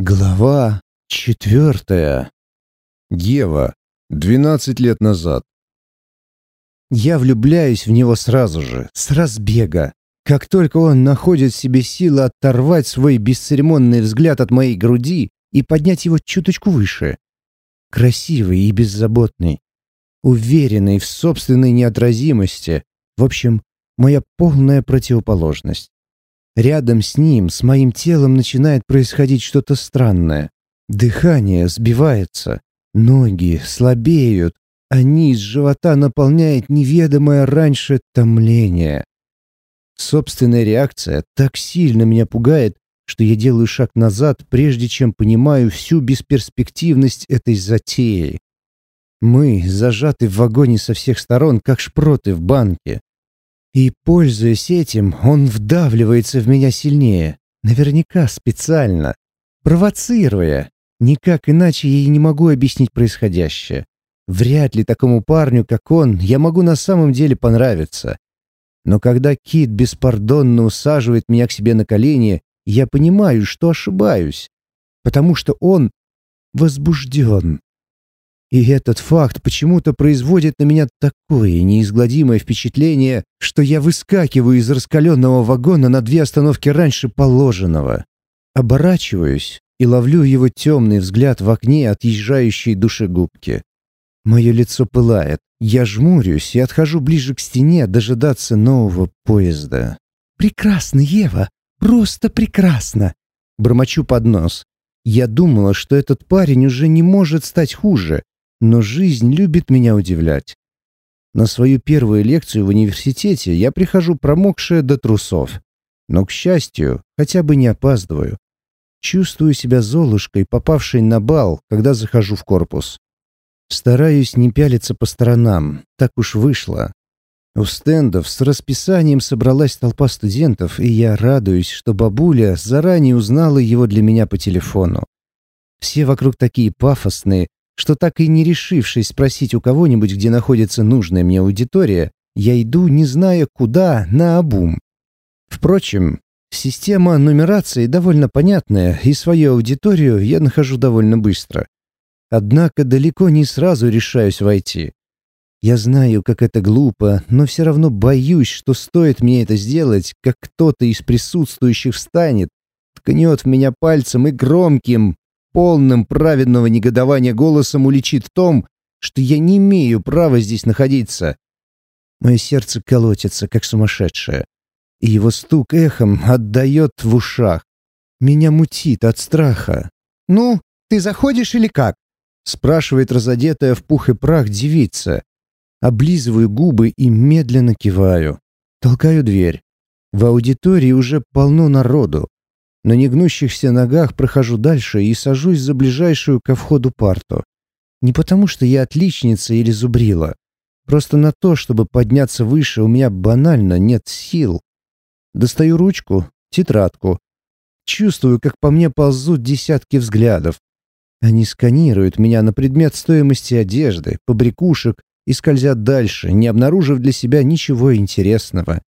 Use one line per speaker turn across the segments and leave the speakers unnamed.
Глава четвертая. Ева. Двенадцать лет назад. Я влюбляюсь в него сразу же, с разбега. Как только он находит в себе силы оторвать свой бесцеремонный взгляд от моей груди и поднять его чуточку выше. Красивый и беззаботный. Уверенный в собственной неотразимости. В общем, моя полная противоположность. Рядом с ним, с моим телом начинает происходить что-то странное. Дыхание сбивается, ноги слабеют, а низ живота наполняет неведомое раньше томление. Собственная реакция так сильно меня пугает, что я делаю шаг назад, прежде чем понимаю всю бесперспективность этой затеи. Мы зажаты в вагоне со всех сторон, как шпроты в банке. И, пользуясь этим, он вдавливается в меня сильнее. Наверняка специально. Провоцируя. Никак иначе я и не могу объяснить происходящее. Вряд ли такому парню, как он, я могу на самом деле понравиться. Но когда Кит беспардонно усаживает меня к себе на колени, я понимаю, что ошибаюсь. Потому что он возбужден. И этот факт почему-то производит на меня такое неизгладимое впечатление, что я выскакиваю из раскаленного вагона на две остановки раньше положенного. Оборачиваюсь и ловлю его темный взгляд в окне отъезжающей душегубки. Мое лицо пылает. Я жмурюсь и отхожу ближе к стене дожидаться нового поезда. «Прекрасно, Ева! Просто прекрасно!» Бормочу под нос. Я думала, что этот парень уже не может стать хуже, но жизнь любит меня удивлять. На свою первую лекцию в университете я прихожу промокшая до трусов. Но, к счастью, хотя бы не опаздываю. Чувствую себя золушкой, попавшей на бал, когда захожу в корпус. Стараюсь не пялиться по сторонам, так уж вышло. У стендов с расписанием собралась толпа студентов, и я радуюсь, что бабуля заранее узнала его для меня по телефону. Все вокруг такие пафосные, что так и не решившись спросить у кого-нибудь, где находится нужная мне аудитория, я иду, не зная куда, на обум. Впрочем, система нумерации довольно понятная, и свою аудиторию я нахожу довольно быстро. Однако далеко не сразу решаюсь войти. Я знаю, как это глупо, но все равно боюсь, что стоит мне это сделать, как кто-то из присутствующих встанет, ткнет в меня пальцем и громким, полным праведного негодования голосом уличит в том, что я не имею права здесь находиться. Мое сердце колотится, как сумасшедшее, и его стук эхом отдает в ушах. Меня мутит от страха. «Ну, ты заходишь или как?» спрашивает разодетая в пух и прах девица. Облизываю губы и медленно киваю. Толкаю дверь. В аудитории уже полно народу. На негнущихся ногах прохожу дальше и сажусь за ближайшую ко входу парту. Не потому, что я отличница или зубрила. Просто на то, чтобы подняться выше, у меня банально нет сил. Достаю ручку, тетрадку. Чувствую, как по мне ползут десятки взглядов. Они сканируют меня на предмет стоимости одежды, побрякушек и скользят дальше, не обнаружив для себя ничего интересного.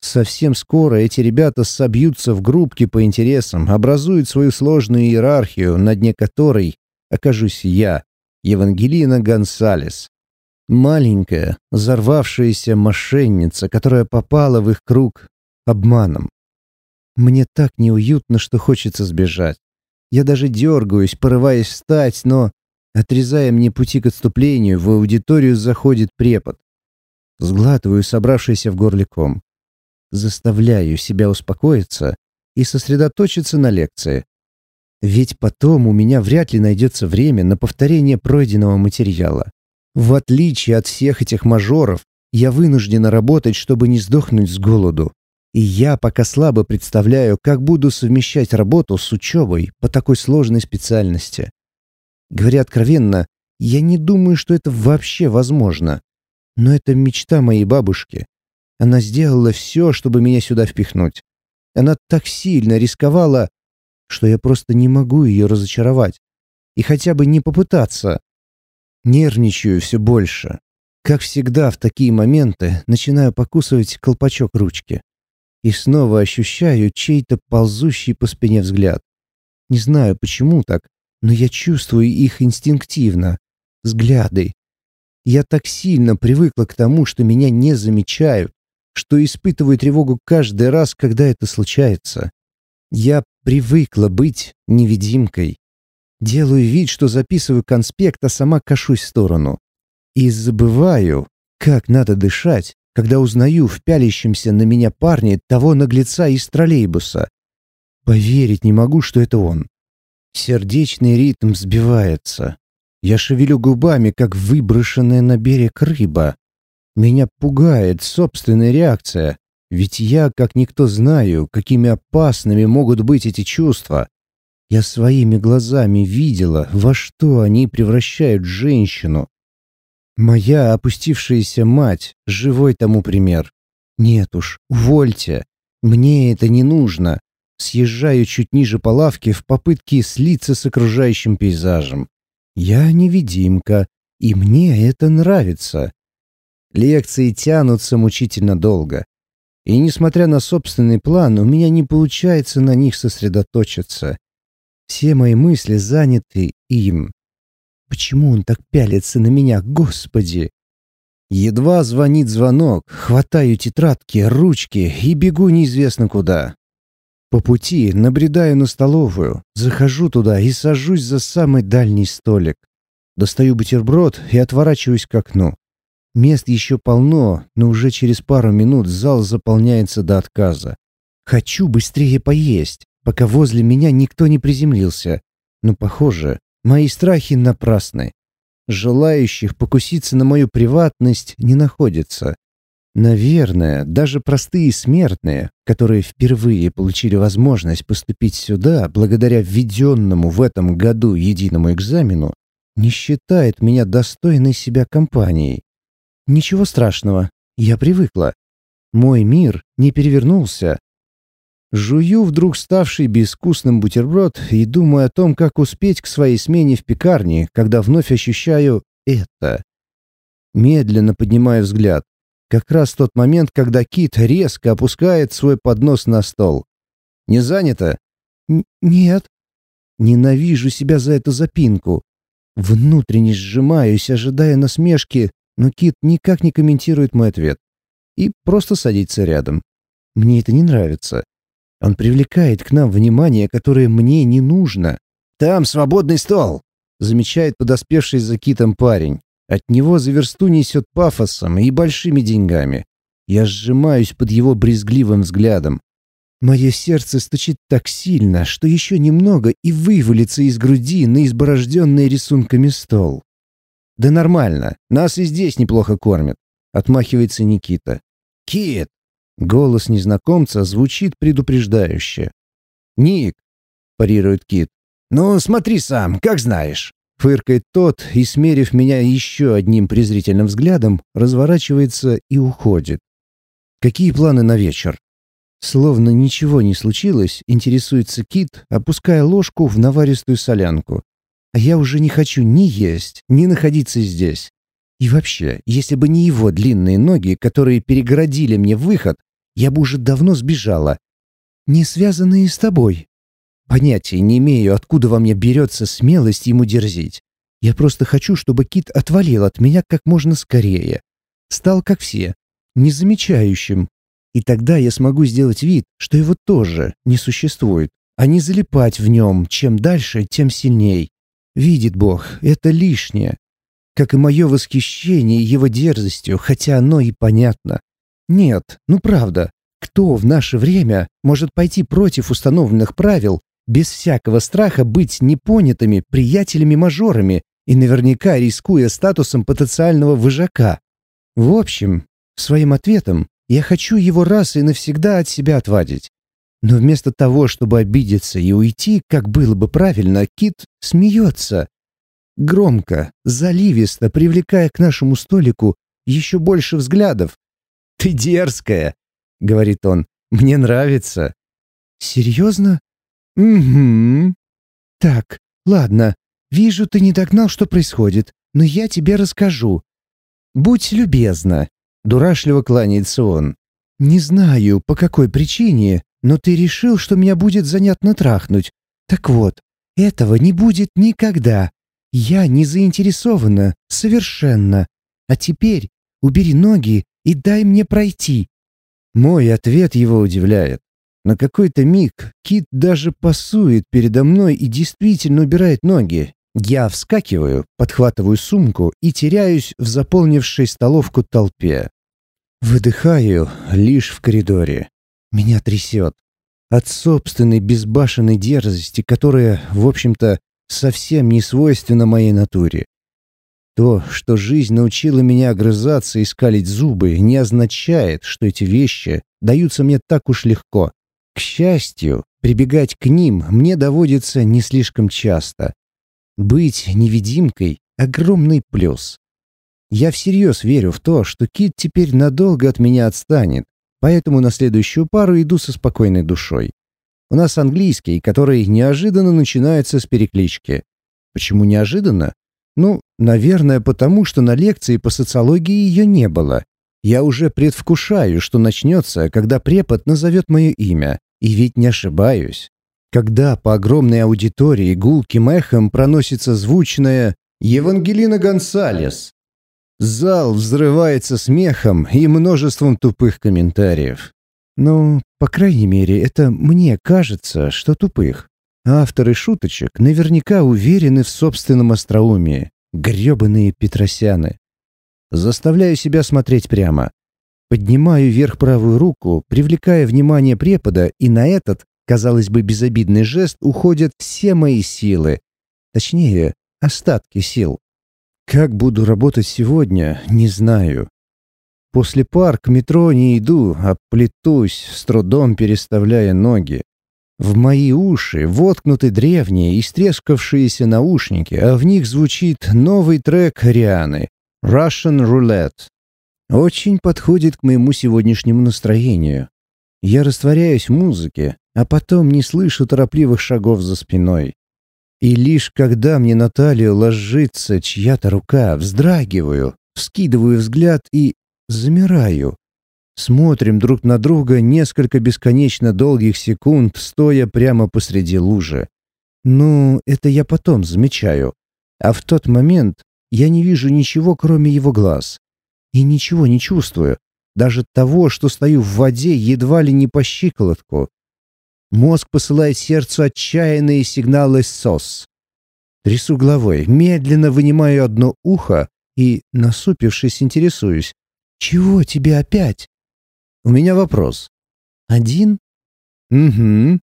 Совсем скоро эти ребята собьются в группки по интересам, образуют свою сложную иерархию, на дне которой окажусь я, Евангелина Гонсалес. Маленькая, взорвавшаяся мошенница, которая попала в их круг обманом. Мне так неуютно, что хочется сбежать. Я даже дергаюсь, порываясь встать, но, отрезая мне пути к отступлению, в аудиторию заходит препод. Сглатываю собравшийся в горле ком заставляю себя успокоиться и сосредоточиться на лекции. Ведь потом у меня вряд ли найдется время на повторение пройденного материала. В отличие от всех этих мажоров, я вынуждена работать, чтобы не сдохнуть с голоду. И я пока слабо представляю, как буду совмещать работу с учебой по такой сложной специальности. Говоря откровенно, я не думаю, что это вообще возможно. Но это мечта моей бабушки, она сделала все, чтобы меня сюда впихнуть. Она так сильно рисковала, что я просто не могу ее разочаровать. И хотя бы не попытаться. Нервничаю все больше. Как всегда в такие моменты начинаю покусывать колпачок ручки. И снова ощущаю чей-то ползущий по спине взгляд. Не знаю, почему так, но я чувствую их инстинктивно. Взгляды. Я так сильно привыкла к тому, что меня не замечают, что испытываю тревогу каждый раз, когда это случается. Я привыкла быть невидимкой. Делаю вид, что записываю конспект, а сама кашусь в сторону. И забываю, как надо дышать, когда узнаю в пялящемся на меня парне того наглеца из троллейбуса. Поверить не могу, что это он. Сердечный ритм сбивается. Я шевелю губами, как выброшенная на берег рыба. Меня пугает собственная реакция, ведь я, как никто, знаю, какими опасными могут быть эти чувства. Я своими глазами видела, во что они превращают женщину. Моя опустившаяся мать — живой тому пример. Нет уж, увольте. Мне это не нужно. Съезжаю чуть ниже по лавке в попытке слиться с окружающим пейзажем. Я невидимка, и мне это нравится. Лекции тянутся мучительно долго. И несмотря на собственный план, у меня не получается на них сосредоточиться. Все мои мысли заняты им. Почему он так пялится на меня, господи? Едва звонит звонок, хватаю тетрадки, ручки и бегу неизвестно куда. По пути набредаю на столовую, захожу туда и сажусь за самый дальний столик. Достаю бутерброд и отворачиваюсь к окну. Мест еще полно, но уже через пару минут зал заполняется до отказа. Хочу быстрее поесть, пока возле меня никто не приземлился. Но, похоже, Мои страхи напрасны. Желающих покуситься на мою приватность не находится. Наверное, даже простые смертные, которые впервые получили возможность поступить сюда благодаря введенному в этом году единому экзамену, не считают меня достойной себя компанией. Ничего страшного, я привыкла. Мой мир не перевернулся, Жую вдруг ставший безвкусным бутерброд и думаю о том, как успеть к своей смене в пекарне, когда вновь ощущаю это. Медленно поднимаю взгляд. Как раз тот момент, когда Кит резко опускает свой поднос на стол. «Не занято?» Н «Нет». Ненавижу себя за эту запинку. Внутренне сжимаюсь, ожидая насмешки, но Кит никак не комментирует мой ответ. И просто садится рядом. Мне это не нравится. Он привлекает к нам внимание, которое мне не нужно. «Там свободный стол!» — замечает подоспевший за китом парень. От него за версту несет пафосом и большими деньгами. Я сжимаюсь под его брезгливым взглядом. Мое сердце стучит так сильно, что еще немного и вывалится из груди на изборожденный рисунками стол. «Да нормально, нас и здесь неплохо кормят», — отмахивается Никита. «Кит, Голос незнакомца звучит предупреждающе. «Ник!» — парирует Кит. «Ну, смотри сам, как знаешь!» Фыркает тот и, смерив меня еще одним презрительным взглядом, разворачивается и уходит. «Какие планы на вечер?» Словно ничего не случилось, интересуется Кит, опуская ложку в наваристую солянку. А я уже не хочу ни есть, ни находиться здесь. И вообще, если бы не его длинные ноги, которые перегородили мне выход, я бы уже давно сбежала. Не связанные с тобой. Понятия не имею, откуда во мне берется смелость ему дерзить. Я просто хочу, чтобы Кит отвалил от меня как можно скорее. Стал как все, незамечающим. И тогда я смогу сделать вид, что его тоже не существует, а не залипать в нем, чем дальше, тем сильней. Видит Бог, это лишнее. Как и мое восхищение его дерзостью, хотя оно и понятно. Нет, ну правда, кто в наше время может пойти против установленных правил без всякого страха быть непонятыми приятелями-мажорами и наверняка рискуя статусом потенциального выжака? В общем, своим ответом я хочу его раз и навсегда от себя отвадить. Но вместо того, чтобы обидеться и уйти, как было бы правильно, Кит смеется. Громко, заливисто, привлекая к нашему столику еще больше взглядов, «Ты дерзкая», — говорит он. «Мне нравится». «Серьезно?» «Угу». «Так, ладно. Вижу, ты не догнал, что происходит, но я тебе расскажу. Будь любезна». Дурашливо кланяется он. «Не знаю, по какой причине, но ты решил, что меня будет занятно трахнуть. Так вот, этого не будет никогда. Я не заинтересована, совершенно. А теперь убери ноги и дай мне пройти». Мой ответ его удивляет. На какой-то миг Кит даже пасует передо мной и действительно убирает ноги. Я вскакиваю, подхватываю сумку и теряюсь в заполнившей столовку толпе. Выдыхаю лишь в коридоре. Меня трясет. От собственной безбашенной дерзости, которая, в общем-то, совсем не свойственна моей натуре. То, что жизнь научила меня огрызаться и скалить зубы, не означает, что эти вещи даются мне так уж легко. К счастью, прибегать к ним мне доводится не слишком часто. Быть невидимкой — огромный плюс. Я всерьез верю в то, что Кит теперь надолго от меня отстанет, поэтому на следующую пару иду со спокойной душой. У нас английский, который неожиданно начинается с переклички. Почему неожиданно? Ну, наверное, потому что на лекции по социологии ее не было. Я уже предвкушаю, что начнется, когда препод назовет мое имя. И ведь не ошибаюсь. Когда по огромной аудитории гулким эхом проносится звучное «Евангелина Гонсалес», Зал взрывается смехом и множеством тупых комментариев. Ну, по крайней мере, это мне кажется, что тупых. Авторы шуточек наверняка уверены в собственном остроумии. Грёбаные петросяны. Заставляю себя смотреть прямо. Поднимаю вверх правую руку, привлекая внимание препода, и на этот, казалось бы, безобидный жест уходят все мои силы. Точнее, остатки сил. Как буду работать сегодня, не знаю. После пар к метро не иду, а плетусь, с трудом переставляя ноги. В мои уши воткнуты древние, истрескавшиеся наушники, а в них звучит новый трек Рианы «Russian Roulette». Очень подходит к моему сегодняшнему настроению. Я растворяюсь в музыке, а потом не слышу торопливых шагов за спиной. И лишь когда мне на талию ложится чья-то рука, вздрагиваю, вскидываю взгляд и замираю. Смотрим друг на друга несколько бесконечно долгих секунд, стоя прямо посреди лужи. Ну, это я потом замечаю. А в тот момент я не вижу ничего, кроме его глаз. И ничего не чувствую. Даже того, что стою в воде едва ли не по щиколотку. Мозг посылает сердцу отчаянные сигналы СОС. Трясу головой, медленно вынимаю одно ухо и, насупившись, интересуюсь. «Чего тебе опять?» «У меня вопрос». «Один?» «Угу».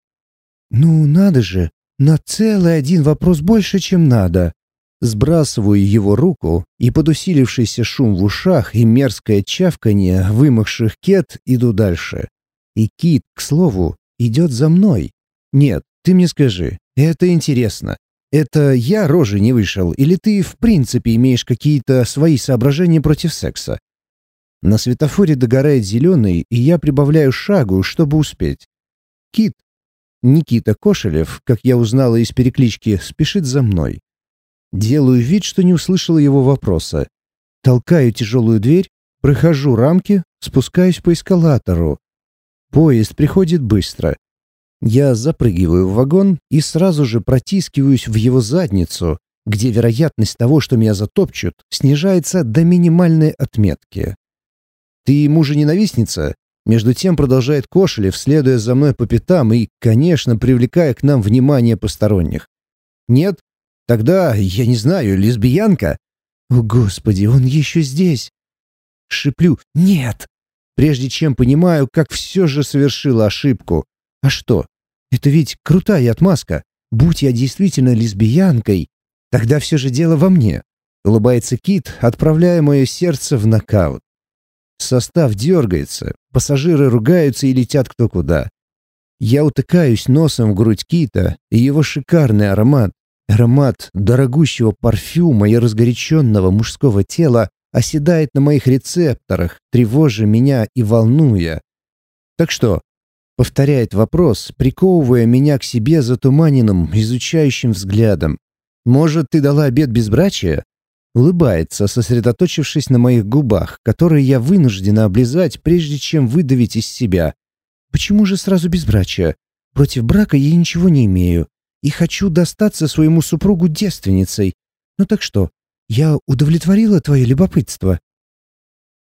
«Ну, надо же, на целый один вопрос больше, чем надо». Сбрасываю его руку, и под усилившийся шум в ушах и мерзкое чавканье вымахших кет иду дальше. И кит, к слову, идет за мной. Нет, ты мне скажи, это интересно. Это я рожи не вышел, или ты в принципе имеешь какие-то свои соображения против секса? На светофоре догорает зеленый, и я прибавляю шагу, чтобы успеть. Кит, Никита Кошелев, как я узнала из переклички, спешит за мной. Делаю вид, что не услышала его вопроса. Толкаю тяжелую дверь, прохожу рамки, спускаюсь по эскалатору. Поезд приходит быстро. Я запрыгиваю в вагон и сразу же протискиваюсь в его задницу, где вероятность того, что меня затопчут, снижается до минимальной отметки. «Ты мужа-ненавистница?» Между тем продолжает Кошелев, следуя за мной по пятам и, конечно, привлекая к нам внимание посторонних. «Нет? Тогда, я не знаю, лесбиянка?» «О, Господи, он еще здесь!» Шиплю «Нет!» Прежде чем понимаю, как все же совершила ошибку. А что? Это ведь крутая отмазка. Будь я действительно лесбиянкой, тогда все же дело во мне. Улыбается Кит, отправляя мое сердце в нокаут. Состав дергается, пассажиры ругаются и летят кто куда. Я утыкаюсь носом в грудь Кита, и его шикарный аромат, аромат дорогущего парфюма и разгоряченного мужского тела оседает на моих рецепторах, тревожа меня и волнуя. Так что, повторяет вопрос, приковывая меня к себе затуманенным, изучающим взглядом. «Может, ты дала обед безбрачия?» Улыбается, сосредоточившись на моих губах, которые я вынуждена облизать, прежде чем выдавить из себя. «Почему же сразу безбрачия? Против брака я ничего не имею. и хочу достаться своему супругу девственницей. Ну так что, я удовлетворила твое любопытство?»